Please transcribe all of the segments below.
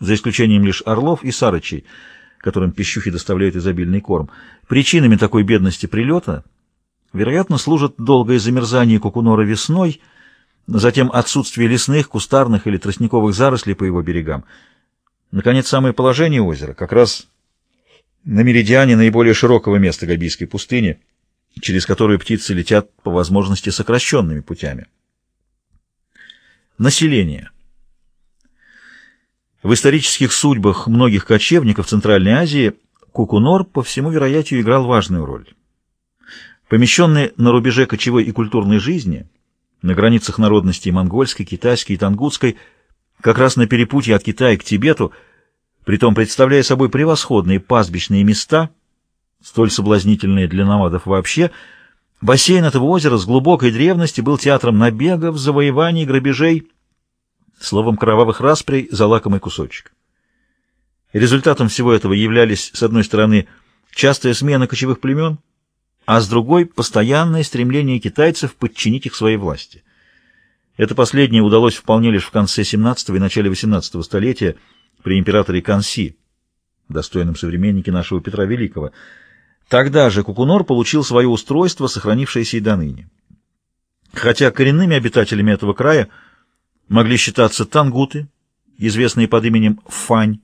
за исключением лишь орлов и сарычей, которым пищухи доставляют изобильный корм. Причинами такой бедности прилета, вероятно, служат долгое замерзание кукунора весной, затем отсутствие лесных, кустарных или тростниковых зарослей по его берегам. Наконец, самое положение озера как раз на меридиане наиболее широкого места Габийской пустыни, через которую птицы летят по возможности сокращенными путями. Население. В исторических судьбах многих кочевников Центральной Азии Кукунор, по всему вероятию, играл важную роль. Помещенный на рубеже кочевой и культурной жизни, на границах народностей монгольской, китайской и тангутской, как раз на перепутье от Китая к Тибету, притом представляя собой превосходные пастбищные места, столь соблазнительные для намадов вообще, бассейн этого озера с глубокой древности был театром набегов, завоеваний, грабежей, словом, кровавых расприй за лакомый кусочек. Результатом всего этого являлись, с одной стороны, частая смена кочевых племен, а с другой — постоянное стремление китайцев подчинить их своей власти. Это последнее удалось вполне лишь в конце XVII и начале XVIII столетия при императоре Канси, достойном современнике нашего Петра Великого. Тогда же Кукунор получил свое устройство, сохранившееся и до. Хотя коренными обитателями этого края — могли считаться тангуты, известные под именем Фань.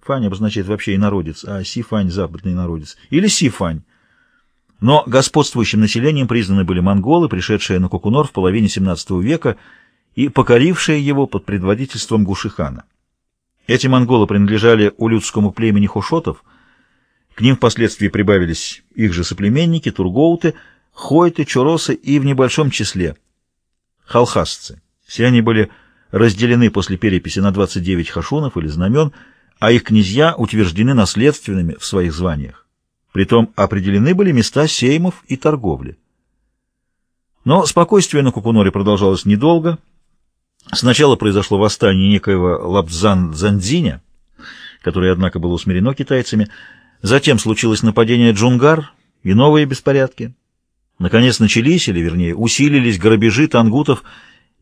Фань обозначает вообще инородец, а Сифань — западный инородец. Или Сифань. Но господствующим населением признаны были монголы, пришедшие на Кукунор в половине XVII века и покорившие его под предводительством Гушихана. Эти монголы принадлежали улюдскому племени хушотов, к ним впоследствии прибавились их же соплеменники, тургоуты, хойты, чуросы и в небольшом числе халхасцы. Все они были разделены после переписи на 29 хашунов или знамен, а их князья утверждены наследственными в своих званиях. Притом определены были места сеймов и торговли. Но спокойствие на Кукуноре продолжалось недолго. Сначала произошло восстание некоего Лапзан-Занзиня, которое, однако, было усмирено китайцами. Затем случилось нападение Джунгар и новые беспорядки. Наконец начались, или вернее усилились грабежи тангутов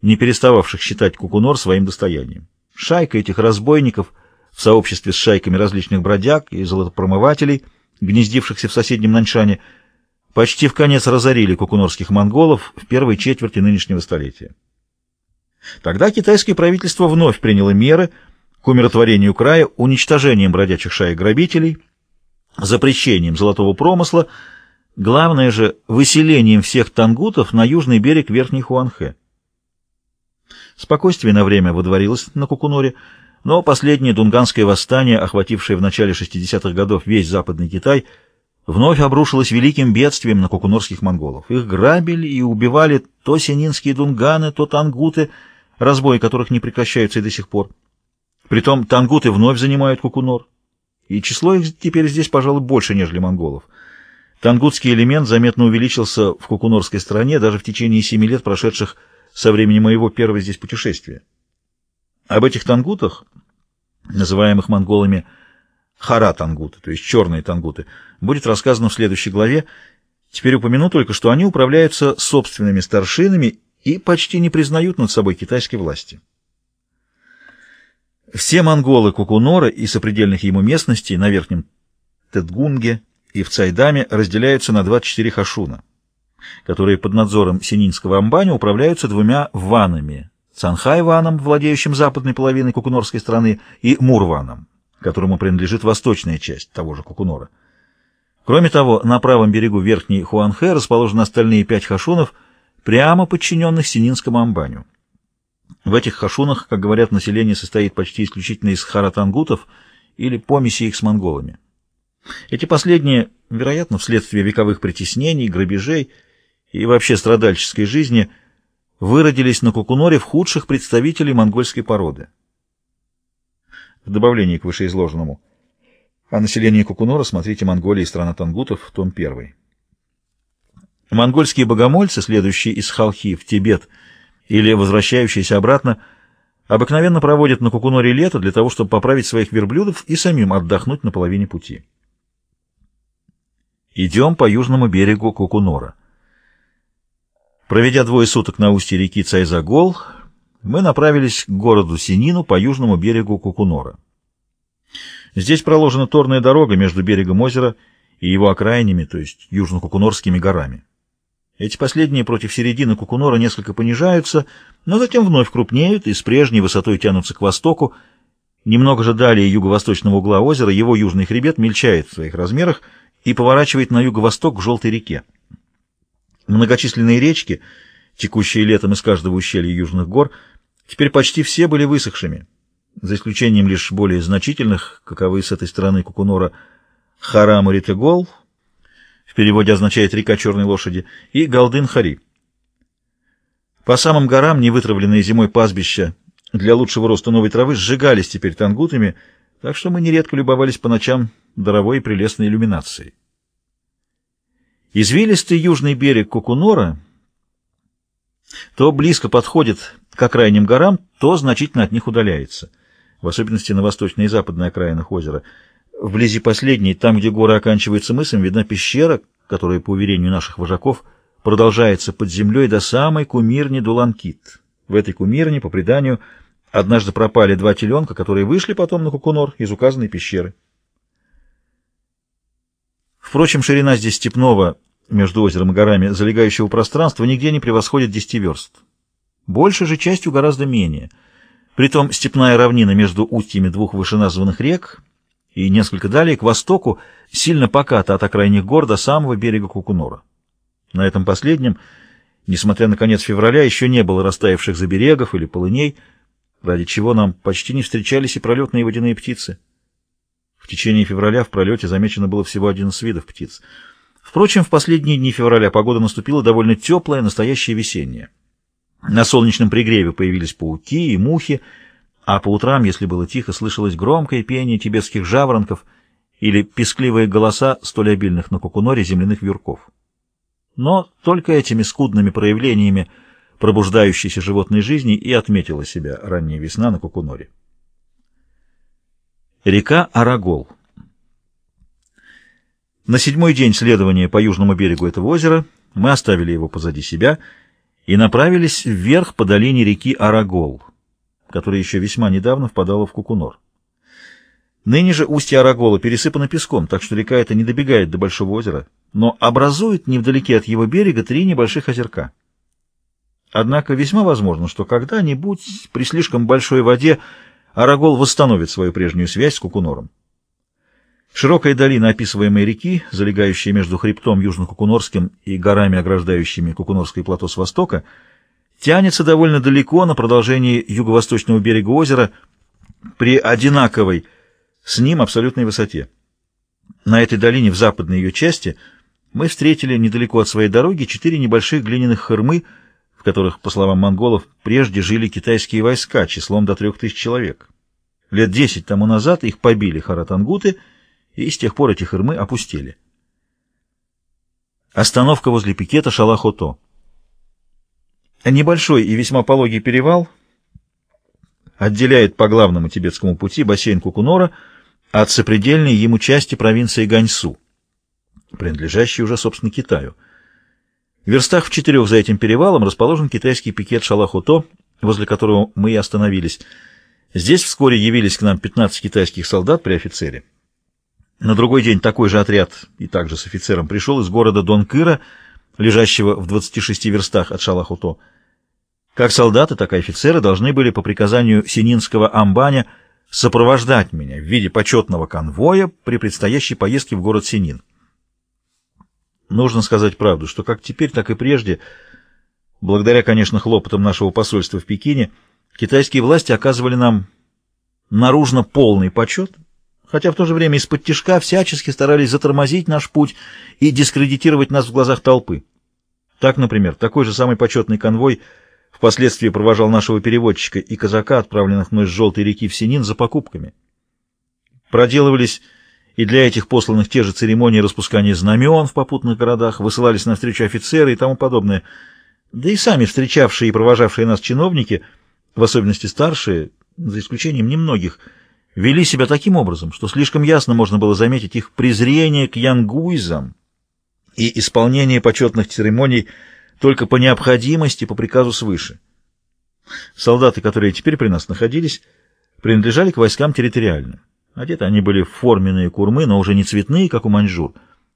не перестававших считать Кукунор своим достоянием. Шайка этих разбойников в сообществе с шайками различных бродяг и золотопромывателей, гнездившихся в соседнем Наньшане, почти в конец разорили кукунорских монголов в первой четверти нынешнего столетия. Тогда китайское правительство вновь приняло меры к умиротворению края уничтожением бродячих шаек грабителей, запрещением золотого промысла, главное же выселением всех тангутов на южный берег Верхней Хуанхэ. Спокойствие на время водворилось на Кукуноре, но последнее дунганское восстание, охватившее в начале 60-х годов весь Западный Китай, вновь обрушилось великим бедствием на кукунорских монголов. Их грабили и убивали то сининские дунганы, то тангуты, разбои которых не прекращаются и до сих пор. Притом тангуты вновь занимают Кукунор, и число их теперь здесь, пожалуй, больше, нежели монголов. Тангутский элемент заметно увеличился в кукунорской стране даже в течение семи лет, прошедших со времени моего первого здесь путешествия. Об этих тангутах, называемых монголами хара-тангуты, то есть черные тангуты, будет рассказано в следующей главе. Теперь упомяну только, что они управляются собственными старшинами и почти не признают над собой китайской власти. Все монголы Кукунора и сопредельных ему местностей на Верхнем Тедгунге и в Цайдаме разделяются на 24 хашуна которые под надзором Сининского амбаня управляются двумя ванами – Цанхай-ваном, владеющим западной половиной Кукунорской страны, и Мурваном, которому принадлежит восточная часть того же Кукунора. Кроме того, на правом берегу Верхней Хуанхэ расположены остальные пять хашунов, прямо подчиненных Сининскому амбаню. В этих хашунах, как говорят, население состоит почти исключительно из харатангутов или помеси их с монголами. Эти последние, вероятно, вследствие вековых притеснений, грабежей – и вообще страдальческой жизни выродились на Кукуноре в худших представителей монгольской породы. В добавлении к вышеизложенному о населении Кукунора смотрите «Монголия и страна тангутов», том 1. Монгольские богомольцы, следующие из Халхи в Тибет или возвращающиеся обратно, обыкновенно проводят на Кукуноре лето для того, чтобы поправить своих верблюдов и самим отдохнуть на половине пути. Идем по южному берегу Кукунора. Проведя двое суток на устье реки Цайзагол, мы направились к городу Синину по южному берегу Кукунора. Здесь проложена торная дорога между берегом озера и его окраинами, то есть южно-кукунорскими горами. Эти последние против середины Кукунора несколько понижаются, но затем вновь крупнеют и с прежней высотой тянутся к востоку. Немного же далее юго-восточного угла озера его южный хребет мельчает в своих размерах и поворачивает на юго-восток к Желтой реке. Многочисленные речки, текущие летом из каждого ущелья южных гор, теперь почти все были высохшими, за исключением лишь более значительных, каковы с этой стороны Кукунора, Харамуритегол, в переводе означает «река черной лошади», и Галдын-Хари. По самым горам невытравленные зимой пастбища для лучшего роста новой травы сжигались теперь тангутами, так что мы нередко любовались по ночам даровой и прелестной иллюминацией. Извилистый южный берег Кукунора то близко подходит к окраинным горам, то значительно от них удаляется, в особенности на восточной и западной окраинах озера. Вблизи последней, там, где горы оканчиваются мысом, видна пещера, которая, по уверению наших вожаков, продолжается под землей до самой кумирни Дуланкит. В этой кумирне, по преданию, однажды пропали два теленка, которые вышли потом на Кукунор из указанной пещеры. Впрочем, ширина здесь степного, между озером и горами, залегающего пространства, нигде не превосходит 10 верст. Больше же частью гораздо менее. Притом степная равнина между устьями двух вышеназванных рек и несколько далее к востоку сильно поката от окраинных гор до самого берега Кукунора. На этом последнем, несмотря на конец февраля, еще не было растаявших заберегов или полыней, ради чего нам почти не встречались и пролетные водяные птицы. В течение февраля в пролете замечено было всего 11 видов птиц. Впрочем, в последние дни февраля погода наступила довольно теплая, настоящая весенняя. На солнечном пригреве появились пауки и мухи, а по утрам, если было тихо, слышалось громкое пение тибетских жаворонков или пескливые голоса столь обильных на кукуноре земляных вьюрков. Но только этими скудными проявлениями пробуждающейся животной жизни и отметила себя ранняя весна на кукуноре. Река Арагол. На седьмой день следования по южному берегу этого озера мы оставили его позади себя и направились вверх по долине реки Арагол, которая еще весьма недавно впадала в Кукунор. Ныне же устье Арагола пересыпано песком, так что река эта не добегает до Большого озера, но образует невдалеке от его берега три небольших озерка. Однако весьма возможно, что когда-нибудь при слишком большой воде Арагол восстановит свою прежнюю связь с Кукунором. Широкая долина описываемой реки, залегающая между хребтом Южно-Кукунорским и горами, ограждающими Кукунорское плато с востока, тянется довольно далеко на продолжении юго-восточного берега озера при одинаковой с ним абсолютной высоте. На этой долине в западной ее части мы встретили недалеко от своей дороги четыре небольших глиняных хормы, в которых, по словам монголов, прежде жили китайские войска числом до трех тысяч человек. Лет десять тому назад их побили харатангуты, и с тех пор эти хырмы опустели. Остановка возле пикета Шалахото. Небольшой и весьма пологий перевал отделяет по главному тибетскому пути бассейн Кукунора от сопредельной ему части провинции Ганьсу, принадлежащей уже, собственно, Китаю. В верстах в четырех за этим перевалом расположен китайский пикет Шалахуто, возле которого мы и остановились. Здесь вскоре явились к нам 15 китайских солдат при офицере. На другой день такой же отряд, и также с офицером, пришел из города Донкыра, лежащего в 26 верстах от Шалахуто. Как солдаты, так и офицеры должны были по приказанию Сининского амбаня сопровождать меня в виде почетного конвоя при предстоящей поездке в город Синин. Нужно сказать правду, что как теперь, так и прежде, благодаря, конечно, хлопотам нашего посольства в Пекине, китайские власти оказывали нам наружно полный почет, хотя в то же время из-под тишка всячески старались затормозить наш путь и дискредитировать нас в глазах толпы. Так, например, такой же самый почетный конвой впоследствии провожал нашего переводчика и казака, отправленных мной с Желтой реки в Синин, за покупками. Проделывались и для этих посланных те же церемонии распускания знамен в попутных городах, высылались навстречу офицеры и тому подобное. Да и сами встречавшие и провожавшие нас чиновники, в особенности старшие, за исключением немногих, вели себя таким образом, что слишком ясно можно было заметить их презрение к янгуизам и исполнение почетных церемоний только по необходимости, по приказу свыше. Солдаты, которые теперь при нас находились, принадлежали к войскам территориально. Одеты они были в форменные курмы, но уже не цветные, как у маньчжур,